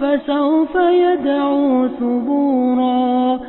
فسوف يدعو ثبورا